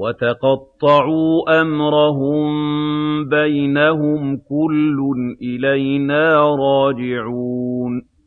وَتَقَطَّعُوا أَمْرَهُم بَيْنَهُمْ ۖ كُلٌّ إِلَيْنَا رَاجِعُونَ.